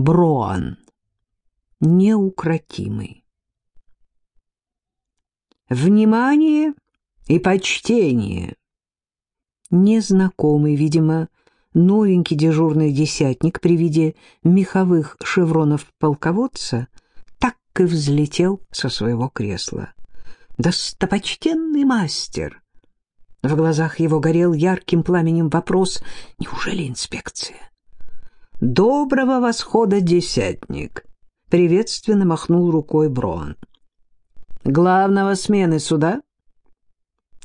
Броан. Неукротимый. Внимание и почтение. Незнакомый, видимо, новенький дежурный десятник при виде меховых шевронов полководца так и взлетел со своего кресла. «Достопочтенный мастер!» В глазах его горел ярким пламенем вопрос «Неужели инспекция?» «Доброго восхода, десятник!» — приветственно махнул рукой Брон. «Главного смены суда?»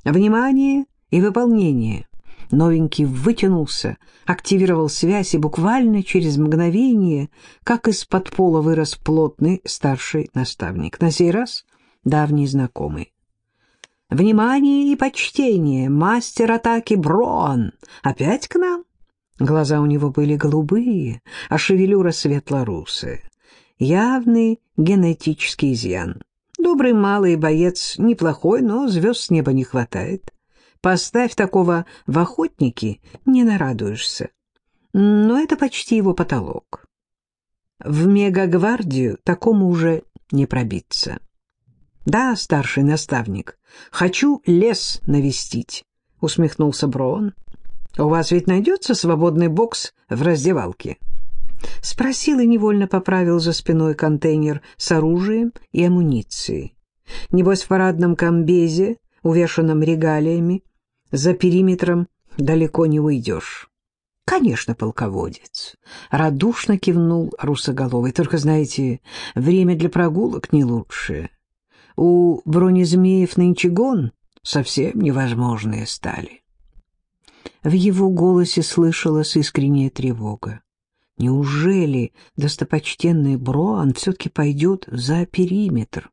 «Внимание и выполнение!» Новенький вытянулся, активировал связь, и буквально через мгновение, как из-под пола вырос плотный старший наставник. На сей раз давний знакомый. «Внимание и почтение! Мастер атаки Брон! Опять к нам?» Глаза у него были голубые, а шевелюра светло-русая. Явный генетический изъян. Добрый малый боец неплохой, но звезд с неба не хватает. Поставь такого в охотники, не нарадуешься. Но это почти его потолок. В мегагвардию такому уже не пробиться. Да, старший наставник, хочу лес навестить, усмехнулся Брон. У вас ведь найдется свободный бокс в раздевалке? Спросил и невольно поправил за спиной контейнер с оружием и амуницией. Небось, в парадном комбезе, увешанном регалиями, за периметром далеко не уйдешь. Конечно, полководец. Радушно кивнул русоголовый. Только, знаете, время для прогулок не лучшее. У бронезмеев нынче гон совсем невозможные стали. В его голосе слышалась искренняя тревога. Неужели достопочтенный Броан все-таки пойдет за периметр?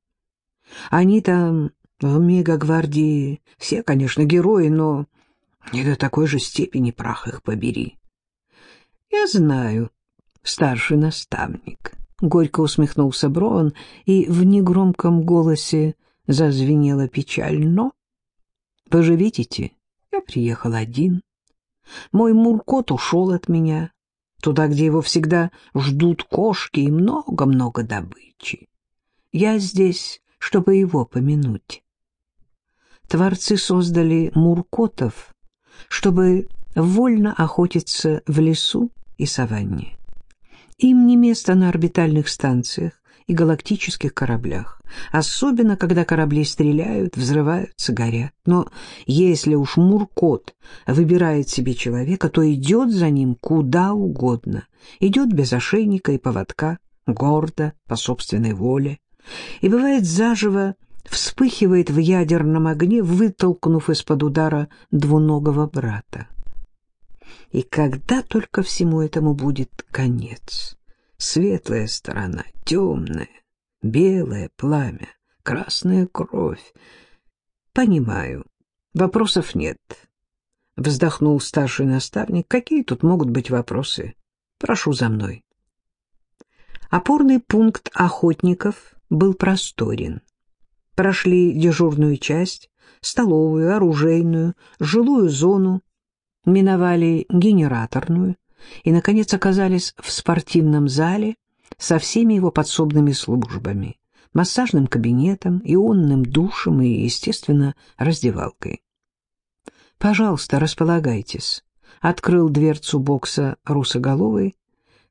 Они там в мегагвардии все, конечно, герои, но не до такой же степени прах их побери. Я знаю, старший наставник. Горько усмехнулся Броан, и в негромком голосе зазвенела печаль. Но, вы я приехал один. Мой Муркот ушел от меня, туда, где его всегда ждут кошки и много-много добычи. Я здесь, чтобы его помянуть творцы создали муркотов, чтобы вольно охотиться в лесу и саванне. Им не место на орбитальных станциях и галактических кораблях, особенно когда корабли стреляют, взрываются, горят. Но если уж Муркот выбирает себе человека, то идет за ним куда угодно, идет без ошейника и поводка, гордо, по собственной воле, и бывает заживо вспыхивает в ядерном огне, вытолкнув из-под удара двуногого брата. И когда только всему этому будет конец? Светлая сторона, темная, белое пламя, красная кровь. Понимаю, вопросов нет. Вздохнул старший наставник. Какие тут могут быть вопросы? Прошу за мной. Опорный пункт охотников был просторен прошли дежурную часть, столовую, оружейную, жилую зону, миновали генераторную и, наконец, оказались в спортивном зале со всеми его подсобными службами, массажным кабинетом, ионным душем и, естественно, раздевалкой. «Пожалуйста, располагайтесь», — открыл дверцу бокса русоголовый.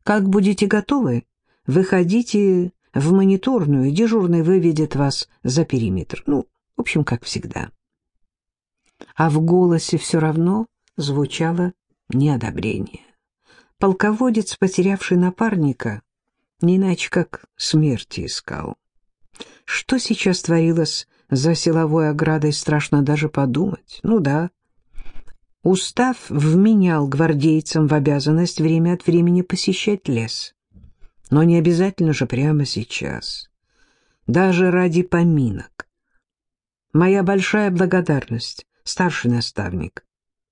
«Как будете готовы, выходите в мониторную, дежурный выведет вас за периметр. Ну, в общем, как всегда. А в голосе все равно звучало неодобрение. Полководец, потерявший напарника, не иначе как смерти искал. Что сейчас творилось за силовой оградой, страшно даже подумать. Ну да, устав вменял гвардейцам в обязанность время от времени посещать лес. Но не обязательно же прямо сейчас. Даже ради поминок. Моя большая благодарность, старший наставник.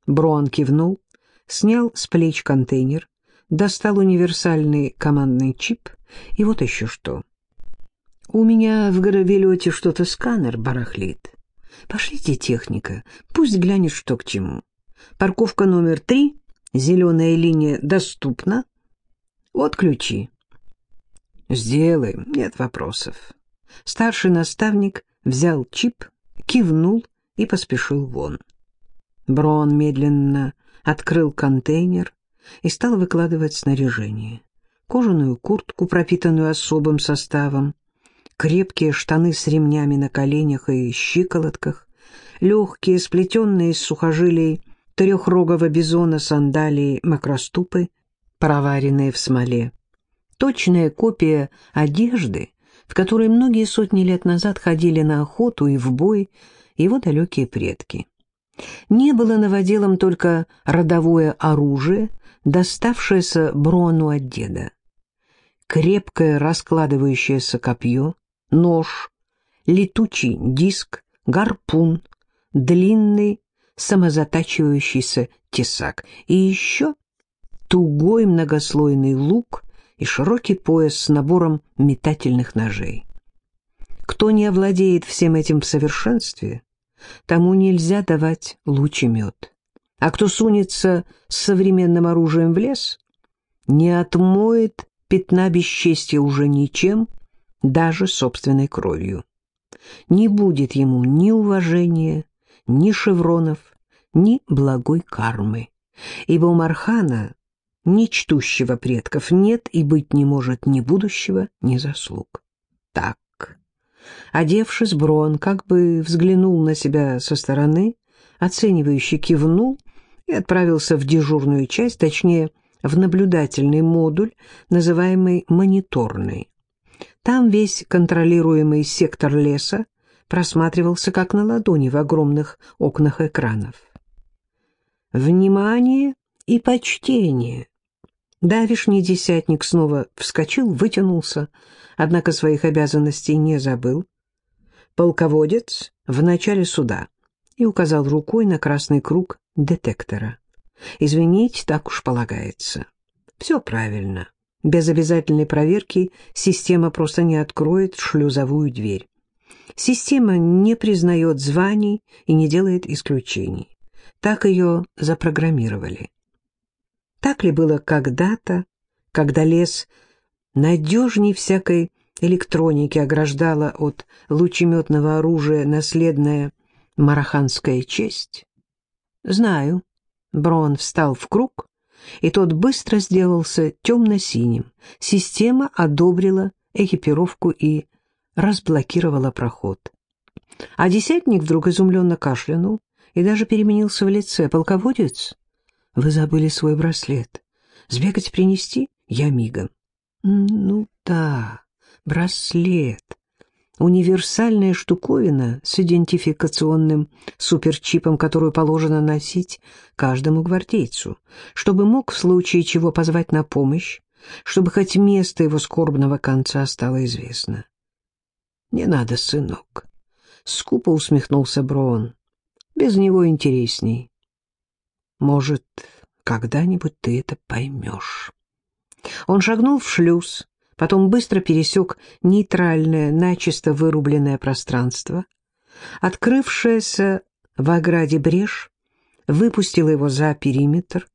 Брон кивнул, снял с плеч контейнер, достал универсальный командный чип и вот еще что. У меня в гравелете что-то сканер барахлит. Пошлите техника, пусть глянет, что к чему. Парковка номер три, зеленая линия доступна. Вот ключи. «Сделаем, нет вопросов». Старший наставник взял чип, кивнул и поспешил вон. Брон медленно открыл контейнер и стал выкладывать снаряжение. Кожаную куртку, пропитанную особым составом, крепкие штаны с ремнями на коленях и щиколотках, легкие, сплетенные из сухожилий трехрогого бизона сандалии макроступы, проваренные в смоле. Точная копия одежды, в которой многие сотни лет назад ходили на охоту и в бой его далекие предки. Не было новоделом только родовое оружие, доставшееся Брону от деда. Крепкое раскладывающееся копье, нож, летучий диск, гарпун, длинный самозатачивающийся тесак и еще тугой многослойный лук и широкий пояс с набором метательных ножей. Кто не овладеет всем этим в совершенстве, тому нельзя давать лучемет. А кто сунется с современным оружием в лес, не отмоет пятна бесчестия уже ничем, даже собственной кровью. Не будет ему ни уважения, ни шевронов, ни благой кармы, ибо у Мархана, ни чтущего предков, нет и быть не может ни будущего, ни заслуг. Так, одевшись, Брон как бы взглянул на себя со стороны, оценивающе кивнул и отправился в дежурную часть, точнее, в наблюдательный модуль, называемый мониторный. Там весь контролируемый сектор леса просматривался как на ладони в огромных окнах экранов. Внимание и почтение! Давишний десятник снова вскочил, вытянулся, однако своих обязанностей не забыл. Полководец в начале суда и указал рукой на красный круг детектора. Извините, так уж полагается. Все правильно. Без обязательной проверки система просто не откроет шлюзовую дверь. Система не признает званий и не делает исключений. Так ее запрограммировали. Так ли было когда-то, когда лес надежней всякой электроники ограждала от лучеметного оружия наследная мараханская честь? Знаю. Брон встал в круг, и тот быстро сделался темно-синим. Система одобрила экипировку и разблокировала проход. А десятник вдруг изумленно кашлянул и даже переменился в лице. «Полководец, вы забыли свой браслет. Сбегать принести? Я мигом». «Ну да, браслет. Универсальная штуковина с идентификационным суперчипом, которую положено носить каждому гвардейцу, чтобы мог в случае чего позвать на помощь, чтобы хоть место его скорбного конца стало известно. «Не надо, сынок», — скупо усмехнулся Брон. «Без него интересней. Может, когда-нибудь ты это поймешь». Он шагнул в шлюз, потом быстро пересек нейтральное, начисто вырубленное пространство. Открывшаяся в ограде брешь выпустила его за периметр,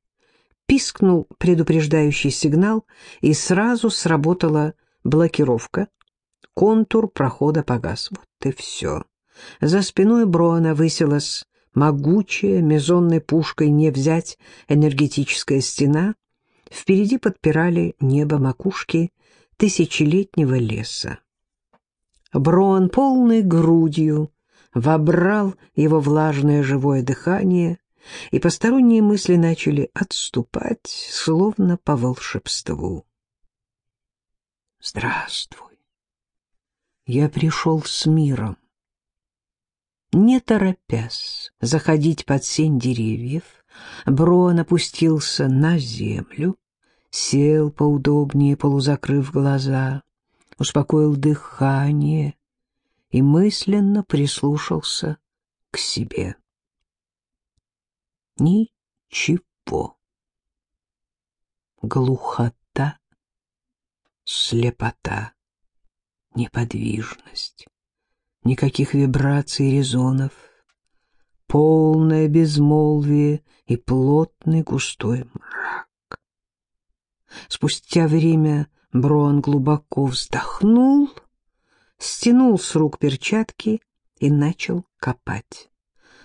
пискнул предупреждающий сигнал, и сразу сработала блокировка, Контур прохода погас. Вот и все. За спиной Брона высилась могучая, мезонной пушкой не взять энергетическая стена. Впереди подпирали небо макушки тысячелетнего леса. Брон полной грудью вобрал его влажное живое дыхание, и посторонние мысли начали отступать, словно по волшебству. «Здравствуй!» я пришел с миром. Не торопясь заходить под сень деревьев, Брон опустился на землю, сел поудобнее, полузакрыв глаза, успокоил дыхание и мысленно прислушался к себе. Ничего. Глухота, слепота неподвижность, никаких вибраций и резонов, полное безмолвие и плотный густой мрак. Спустя время Брон глубоко вздохнул, стянул с рук перчатки и начал копать.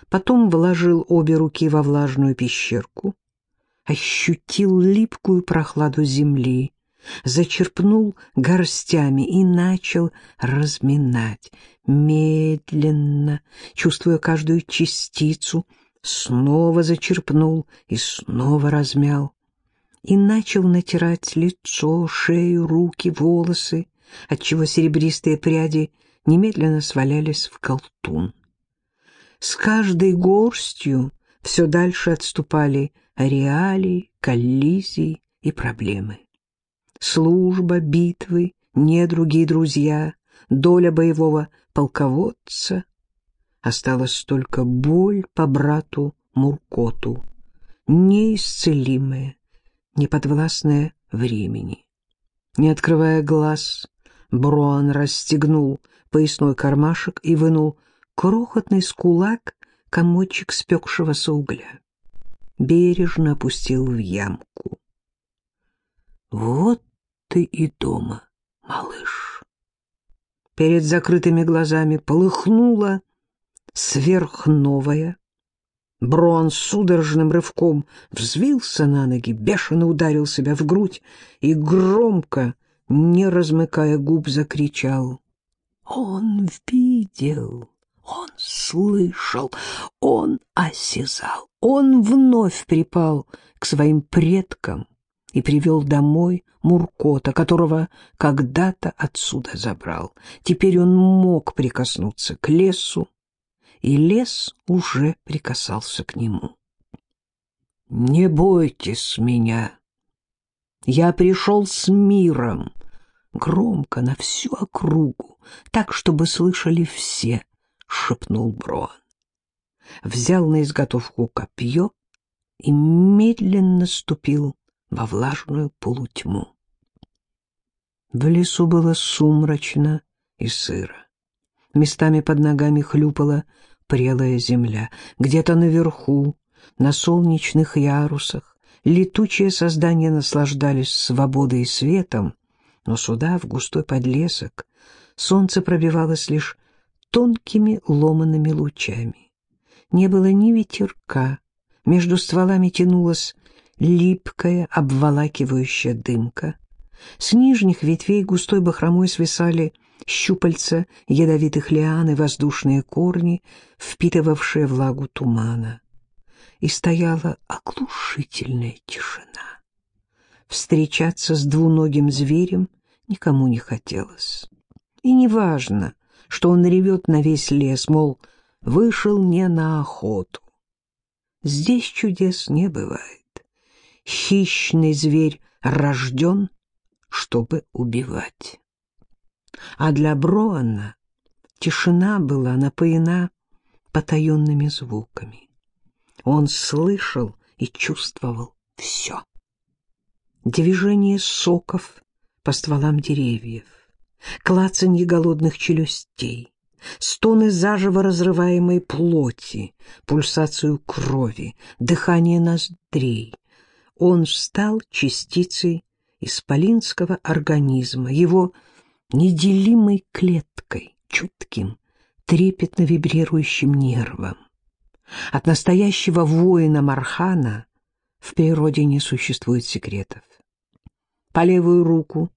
Потом вложил обе руки во влажную пещерку, ощутил липкую прохладу земли, зачерпнул горстями и начал разминать, медленно, чувствуя каждую частицу, снова зачерпнул и снова размял и начал натирать лицо, шею, руки, волосы, отчего серебристые пряди немедленно свалялись в колтун. С каждой горстью все дальше отступали реалии, коллизии и проблемы. Служба, битвы, недруги и друзья, доля боевого полководца. Осталась только боль по брату Муркоту, неисцелимая, неподвластная времени. Не открывая глаз, Броан расстегнул поясной кармашек и вынул крохотный скулак комочек спекшегося угля. Бережно опустил в ямку. «Вот ты и дома, малыш!» Перед закрытыми глазами полыхнула сверхновая, Брон судорожным рывком взвился на ноги, бешено ударил себя в грудь и громко, не размыкая губ, закричал. Он видел, он слышал, он осязал, он вновь припал к своим предкам и привел домой Муркота, которого когда-то отсюда забрал. Теперь он мог прикоснуться к лесу, и лес уже прикасался к нему. «Не бойтесь меня! Я пришел с миром!» Громко на всю округу, так, чтобы слышали все, — шепнул Броан. Взял на изготовку копье и медленно ступил во влажную полутьму. В лесу было сумрачно и сыро. Местами под ногами хлюпала прелая земля. Где-то наверху, на солнечных ярусах, летучие создания наслаждались свободой и светом, но сюда, в густой подлесок, солнце пробивалось лишь тонкими ломанными лучами. Не было ни ветерка, между стволами тянулась липкая, обволакивающая дымка. С нижних ветвей густой бахромой свисали щупальца ядовитых лиан и воздушные корни, впитывавшие влагу тумана. И стояла оглушительная тишина. Встречаться с двуногим зверем никому не хотелось. И неважно, что он ревет на весь лес, мол, вышел не на охоту. Здесь чудес не бывает. Хищный зверь рожден, чтобы убивать. А для Броана тишина была напоена потаенными звуками. Он слышал и чувствовал все. Движение соков по стволам деревьев, клацанье голодных челюстей, стоны заживо разрываемой плоти, пульсацию крови, дыхание ноздрей. Он стал частицей исполинского организма, его неделимой клеткой, чутким, трепетно вибрирующим нервом. От настоящего воина Мархана в природе не существует секретов. По левую руку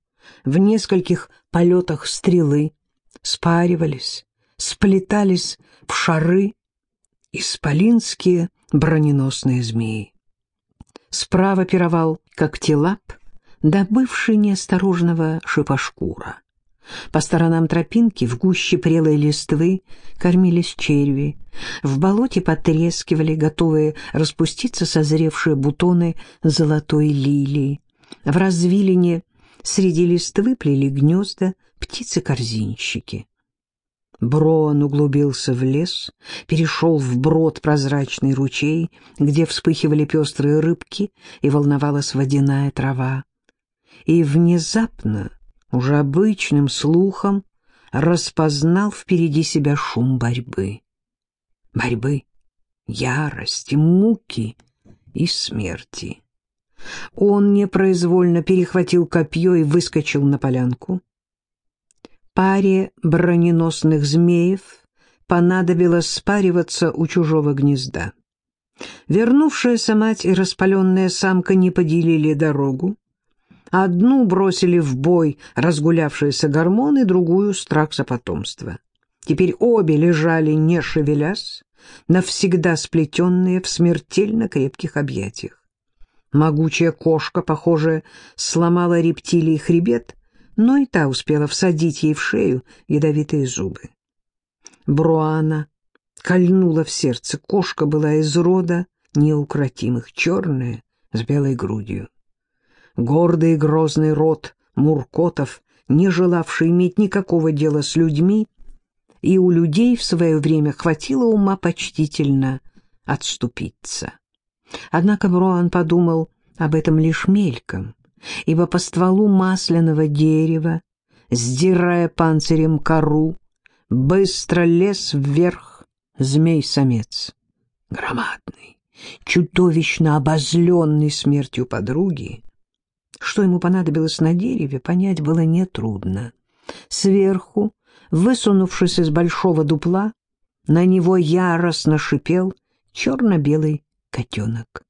в нескольких полетах стрелы спаривались, сплетались в шары исполинские броненосные змеи. Справа пировал когтелап, добывший неосторожного шипошкура. По сторонам тропинки в гуще прелой листвы кормились черви. В болоте потрескивали, готовые распуститься созревшие бутоны золотой лилии. В развилине среди листвы плели гнезда птицы-корзинщики. Броан углубился в лес, перешел в брод прозрачный ручей, где вспыхивали пестрые рыбки и волновалась водяная трава. И внезапно уже обычным слухом распознал впереди себя шум борьбы. Борьбы, ярости, муки и смерти. Он непроизвольно перехватил копье и выскочил на полянку. Паре броненосных змеев понадобилось спариваться у чужого гнезда. Вернувшаяся мать и распаленная самка не поделили дорогу. Одну бросили в бой разгулявшиеся гормоны, другую — страх за потомство. Теперь обе лежали, не шевелясь, навсегда сплетенные в смертельно крепких объятиях. Могучая кошка, похоже, сломала рептилии хребет, но и та успела всадить ей в шею ядовитые зубы. Бруана кольнула в сердце. Кошка была из рода неукротимых, черная, с белой грудью. Гордый и грозный род Муркотов, не желавший иметь никакого дела с людьми, и у людей в свое время хватило ума почтительно отступиться. Однако Бруан подумал об этом лишь мельком, ибо по стволу масляного дерева, сдирая панцирем кору, быстро лез вверх змей-самец. Громадный, чудовищно обозленный смертью подруги. Что ему понадобилось на дереве, понять было нетрудно. Сверху Высунувшись из большого дупла, на него яростно шипел черно-белый котенок.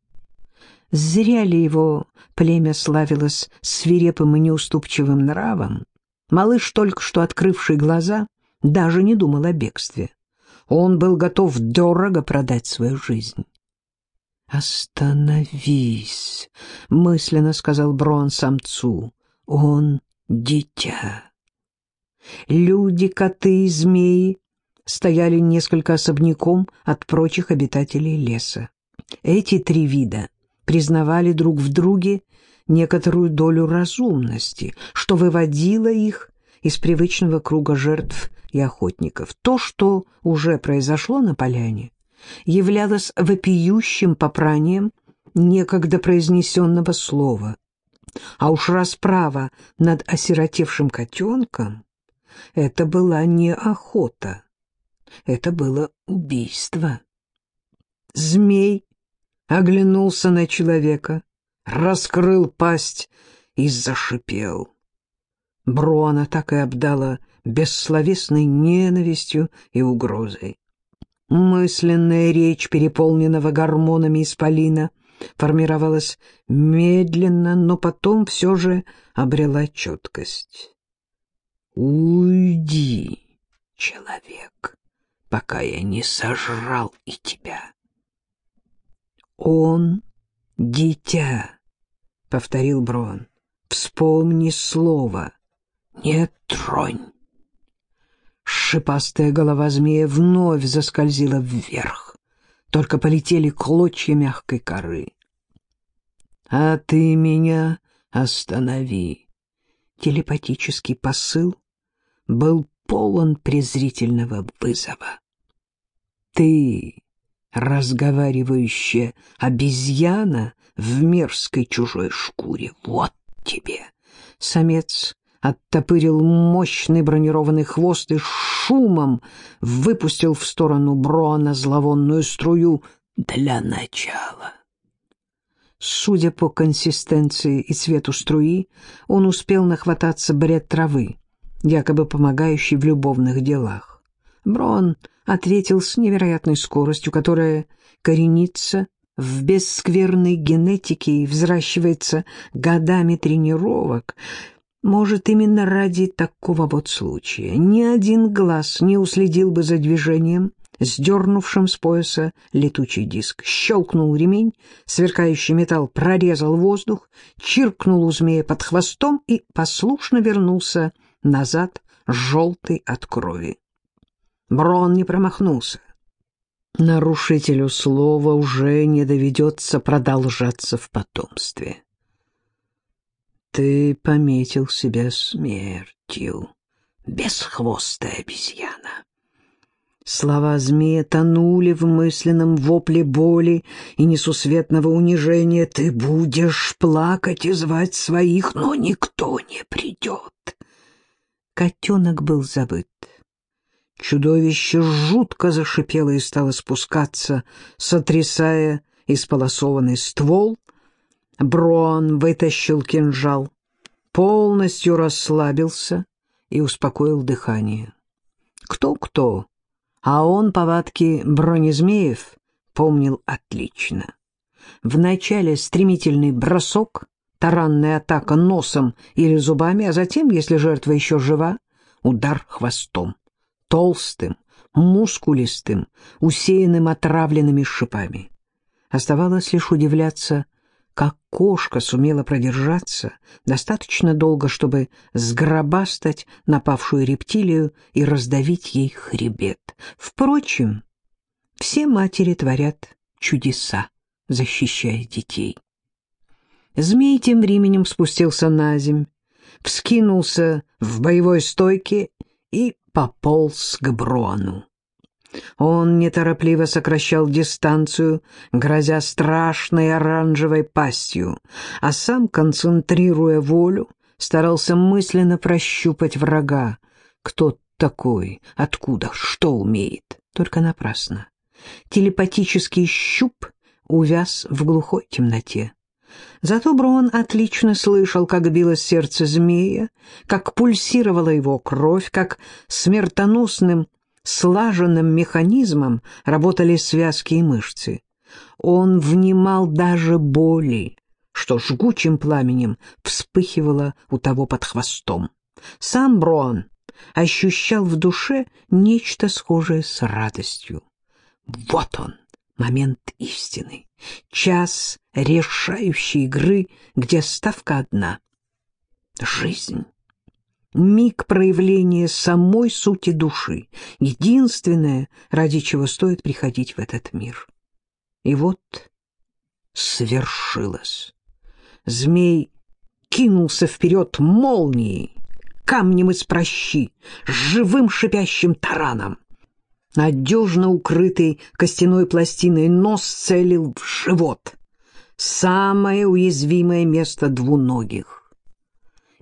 Зря ли его племя славилось свирепым и неуступчивым нравом? Малыш, только что открывший глаза, даже не думал о бегстве. Он был готов дорого продать свою жизнь. «Остановись», — мысленно сказал Брон самцу. «Он дитя». Люди, коты и змеи стояли несколько особняком от прочих обитателей леса. Эти три вида признавали друг в друге некоторую долю разумности, что выводило их из привычного круга жертв и охотников. То, что уже произошло на поляне, являлось вопиющим попранием некогда произнесенного слова. А уж расправа над осиротевшим котенком это была не охота, это было убийство. Змей оглянулся на человека, раскрыл пасть и зашипел. Брона так и обдала бессловесной ненавистью и угрозой. Мысленная речь переполненного гормонами исполина формировалась медленно, но потом все же обрела четкость. Уйди, человек, пока я не сожрал и тебя. Он — дитя, — повторил Брон. Вспомни слово. Не тронь. Шипастая голова змея вновь заскользила вверх. Только полетели клочья мягкой коры. «А ты меня останови!» Телепатический посыл был полон презрительного вызова. «Ты, разговаривающая обезьяна в мерзкой чужой шкуре, вот тебе!» Самец оттопырил мощный бронированный хвост и шумом выпустил в сторону Брона зловонную струю для начала. Судя по консистенции и цвету струи, он успел нахвататься бред травы, якобы помогающий в любовных делах. Брон ответил с невероятной скоростью, которая коренится в бесскверной генетике и взращивается годами тренировок. Может, именно ради такого вот случая ни один глаз не уследил бы за движением, сдернувшим с пояса летучий диск. Щелкнул ремень, сверкающий металл прорезал воздух, чиркнул у змея под хвостом и послушно вернулся назад, желтый от крови. Брон не промахнулся. Нарушителю слова уже не доведется продолжаться в потомстве. Ты пометил себя смертью, бесхвостая обезьяна. Слова змея тонули в мысленном вопле боли и несусветного унижения. Ты будешь плакать и звать своих, но никто не придет котенок был забыт. Чудовище жутко зашипело и стало спускаться, сотрясая исполосованный ствол, Брон вытащил кинжал, полностью расслабился и успокоил дыхание. Кто-кто, а он повадки бронезмеев помнил отлично. Вначале стремительный бросок, таранная атака носом или зубами, а затем, если жертва еще жива, удар хвостом, толстым, мускулистым, усеянным отравленными шипами. Оставалось лишь удивляться, как кошка сумела продержаться достаточно долго, чтобы сгробастать напавшую рептилию и раздавить ей хребет. Впрочем, все матери творят чудеса, защищая детей. Змей тем временем спустился на земь, вскинулся в боевой стойке и пополз к Брону. Он неторопливо сокращал дистанцию, грозя страшной оранжевой пастью, а сам, концентрируя волю, старался мысленно прощупать врага. Кто такой, откуда, что умеет. Только напрасно. Телепатический щуп увяз в глухой темноте. Зато Брон отлично слышал, как билось сердце змея, как пульсировала его кровь, как смертоносным слаженным механизмом работали связки и мышцы. Он внимал даже боли, что жгучим пламенем вспыхивало у того под хвостом. Сам Брон ощущал в душе нечто схожее с радостью. Вот он, момент истины, час решающей игры, где ставка одна — жизнь миг проявления самой сути души, единственное, ради чего стоит приходить в этот мир. И вот свершилось. Змей кинулся вперед молнией, камнем из прощи, живым шипящим тараном. Надежно укрытый костяной пластиной нос целил в живот, самое уязвимое место двуногих.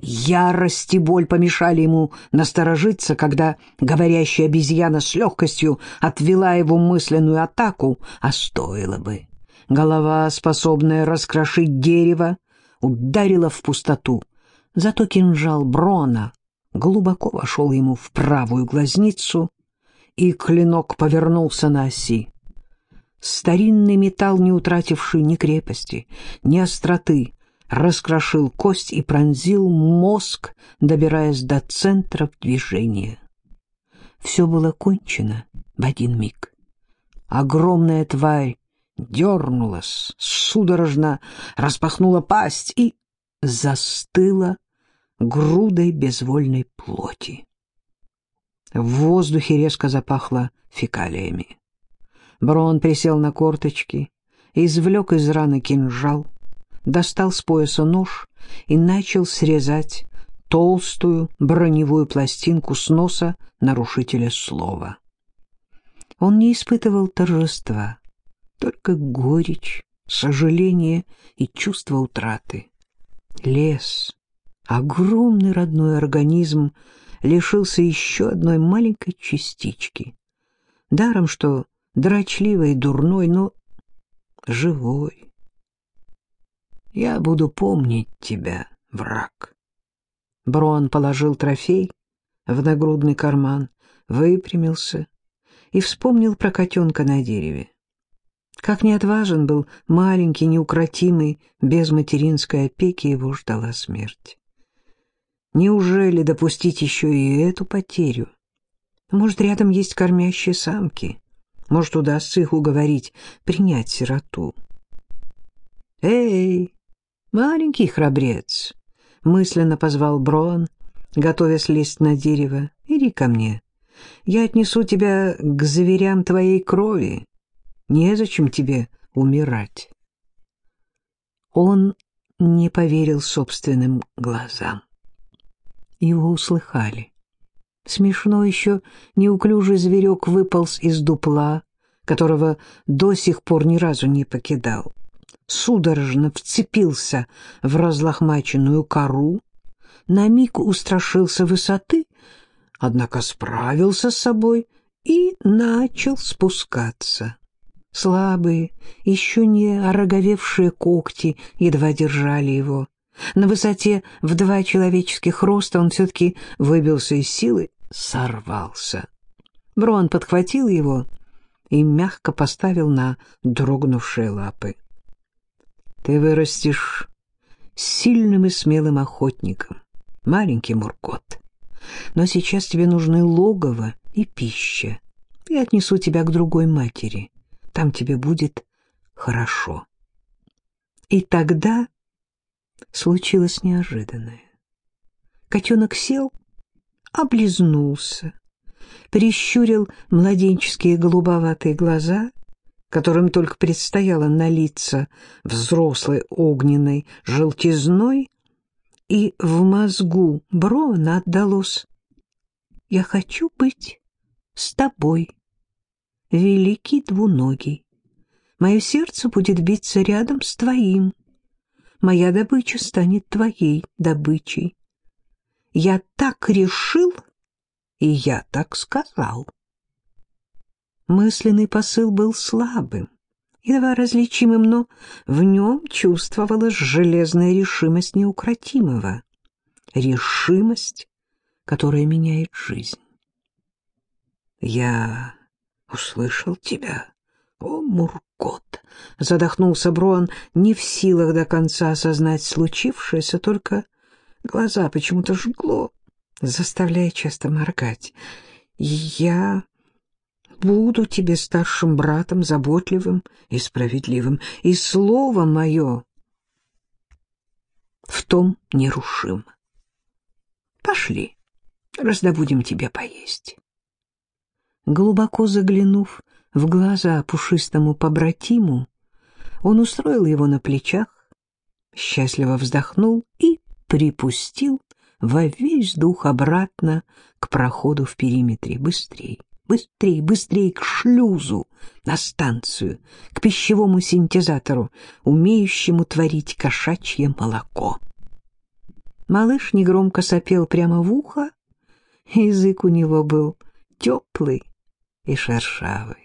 Ярость и боль помешали ему насторожиться, когда говорящая обезьяна с легкостью отвела его мысленную атаку, а стоило бы. Голова, способная раскрошить дерево, ударила в пустоту. Зато кинжал Брона глубоко вошел ему в правую глазницу, и клинок повернулся на оси. Старинный металл, не утративший ни крепости, ни остроты, раскрошил кость и пронзил мозг, добираясь до центра движения. Все было кончено в один миг. Огромная тварь дернулась, судорожно распахнула пасть и застыла грудой безвольной плоти. В воздухе резко запахло фекалиями. Брон присел на корточки, извлек из раны кинжал, достал с пояса нож и начал срезать толстую броневую пластинку с носа нарушителя слова. Он не испытывал торжества, только горечь, сожаление и чувство утраты. Лес, огромный родной организм, лишился еще одной маленькой частички. Даром, что дрочливый дурной, но живой. Я буду помнить тебя, враг. Брон положил трофей в нагрудный карман, выпрямился и вспомнил про котенка на дереве. Как неотважен был маленький, неукротимый, без материнской опеки его ждала смерть. Неужели допустить еще и эту потерю? Может, рядом есть кормящие самки? Может, удастся их уговорить принять сироту? «Эй, «Маленький храбрец», — мысленно позвал Брон, готовясь лезть на дерево. «Иди ко мне. Я отнесу тебя к зверям твоей крови. Незачем тебе умирать». Он не поверил собственным глазам. Его услыхали. Смешно еще неуклюжий зверек выполз из дупла, которого до сих пор ни разу не покидал судорожно вцепился в разлохмаченную кору, на миг устрашился высоты, однако справился с собой и начал спускаться. Слабые, еще не ороговевшие когти едва держали его. На высоте в два человеческих роста он все-таки выбился из силы, сорвался. Брон подхватил его и мягко поставил на дрогнувшие лапы. «Ты вырастешь сильным и смелым охотником, маленький Муркот. Но сейчас тебе нужны логово и пища. Я отнесу тебя к другой матери. Там тебе будет хорошо». И тогда случилось неожиданное. Котенок сел, облизнулся, прищурил младенческие голубоватые глаза, которым только предстояло налиться взрослой огненной желтизной, и в мозгу Брона отдалось «Я хочу быть с тобой, великий двуногий. Мое сердце будет биться рядом с твоим. Моя добыча станет твоей добычей. Я так решил, и я так сказал». Мысленный посыл был слабым, едва различимым, но в нем чувствовалась железная решимость неукротимого. Решимость, которая меняет жизнь. «Я услышал тебя, о, Муркот!» — задохнулся Брон, не в силах до конца осознать случившееся, только глаза почему-то жгло, заставляя часто моргать. «Я буду тебе старшим братом, заботливым и справедливым, и слово мое в том нерушим. Пошли, раздобудем тебе поесть. Глубоко заглянув в глаза пушистому побратиму, он устроил его на плечах, счастливо вздохнул и припустил во весь дух обратно к проходу в периметре. Быстрей, Быстрей, быстрей к шлюзу, на станцию, к пищевому синтезатору, умеющему творить кошачье молоко. Малыш негромко сопел прямо в ухо, язык у него был теплый и шершавый.